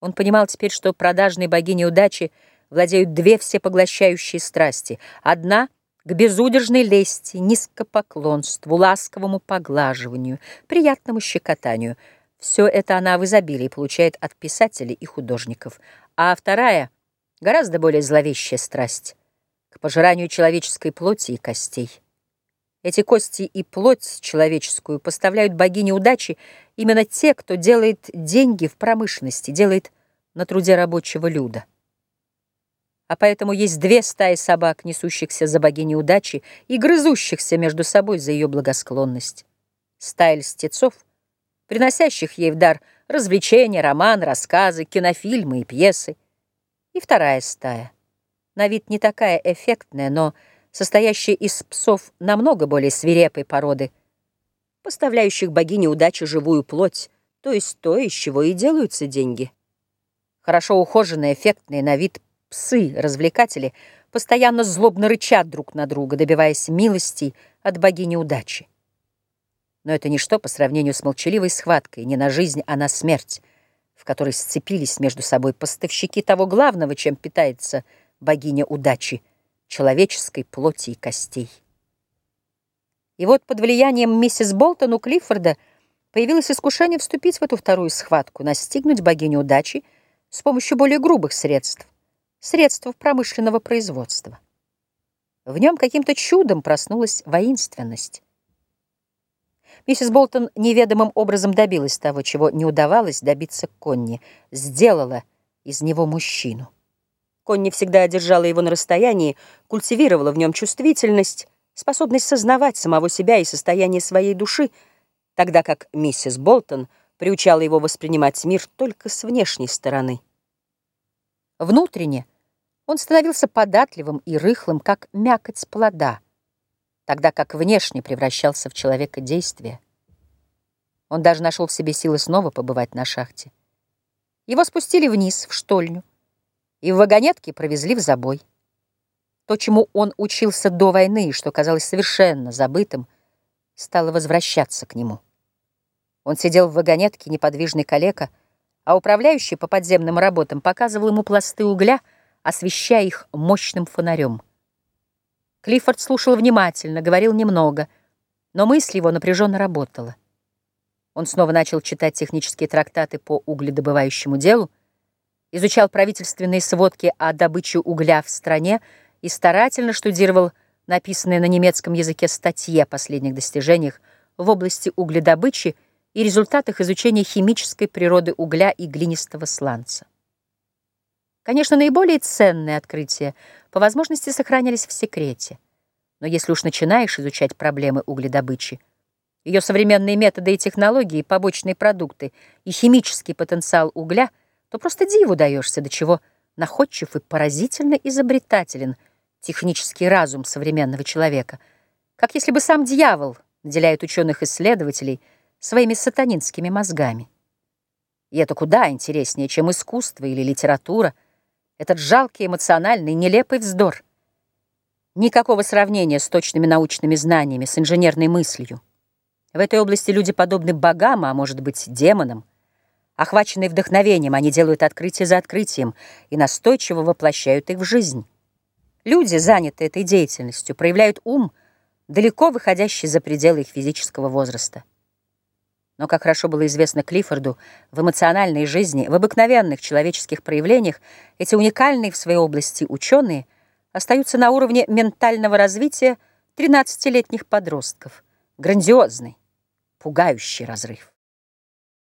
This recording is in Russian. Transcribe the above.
Он понимал теперь, что продажной богини удачи владеют две всепоглощающие страсти. Одна — к безудержной лести, низкопоклонству, ласковому поглаживанию, приятному щекотанию. Все это она в изобилии получает от писателей и художников. А вторая — гораздо более зловещая страсть — к пожиранию человеческой плоти и костей. Эти кости и плоть человеческую поставляют богине удачи именно те, кто делает деньги в промышленности, делает на труде рабочего люда. А поэтому есть две стаи собак, несущихся за богиней удачи и грызущихся между собой за ее благосклонность. Стая льстецов, приносящих ей в дар развлечения, роман, рассказы, кинофильмы и пьесы. И вторая стая, на вид не такая эффектная, но состоящая из псов намного более свирепой породы, поставляющих богине удачи живую плоть, то есть то, из чего и делаются деньги. Хорошо ухоженные, эффектные на вид псы-развлекатели постоянно злобно рычат друг на друга, добиваясь милостей от богини удачи. Но это ничто по сравнению с молчаливой схваткой, не на жизнь, а на смерть, в которой сцепились между собой поставщики того главного, чем питается богиня удачи — человеческой плоти и костей. И вот под влиянием миссис Болтон у Клиффорда появилось искушение вступить в эту вторую схватку, настигнуть богиню удачи с помощью более грубых средств, средств промышленного производства. В нем каким-то чудом проснулась воинственность. Миссис Болтон неведомым образом добилась того, чего не удавалось добиться Конни, сделала из него мужчину. Конни всегда держала его на расстоянии, культивировала в нем чувствительность, способность сознавать самого себя и состояние своей души, тогда как миссис Болтон приучала его воспринимать мир только с внешней стороны. Внутренне он становился податливым и рыхлым, как мякоть плода, тогда как внешне превращался в человека действия. Он даже нашел в себе силы снова побывать на шахте. Его спустили вниз, в штольню и в вагонетке провезли в забой. То, чему он учился до войны, и что казалось совершенно забытым, стало возвращаться к нему. Он сидел в вагонетке, неподвижный калека, а управляющий по подземным работам показывал ему пласты угля, освещая их мощным фонарем. Клиффорд слушал внимательно, говорил немного, но мысль его напряженно работала. Он снова начал читать технические трактаты по угледобывающему делу, изучал правительственные сводки о добыче угля в стране и старательно штудировал написанные на немецком языке статьи о последних достижениях в области угледобычи и результатах изучения химической природы угля и глинистого сланца. Конечно, наиболее ценные открытия по возможности сохранялись в секрете. Но если уж начинаешь изучать проблемы угледобычи, ее современные методы и технологии, побочные продукты и химический потенциал угля – то просто диву даешься, до чего находчив и поразительно изобретателен технический разум современного человека, как если бы сам дьявол наделяет ученых-исследователей своими сатанинскими мозгами. И это куда интереснее, чем искусство или литература, этот жалкий эмоциональный, нелепый вздор. Никакого сравнения с точными научными знаниями, с инженерной мыслью. В этой области люди подобны богам, а может быть демонам. Охваченные вдохновением, они делают открытие за открытием и настойчиво воплощают их в жизнь. Люди, занятые этой деятельностью, проявляют ум, далеко выходящий за пределы их физического возраста. Но, как хорошо было известно Клиффорду, в эмоциональной жизни, в обыкновенных человеческих проявлениях эти уникальные в своей области ученые остаются на уровне ментального развития 13-летних подростков. Грандиозный, пугающий разрыв.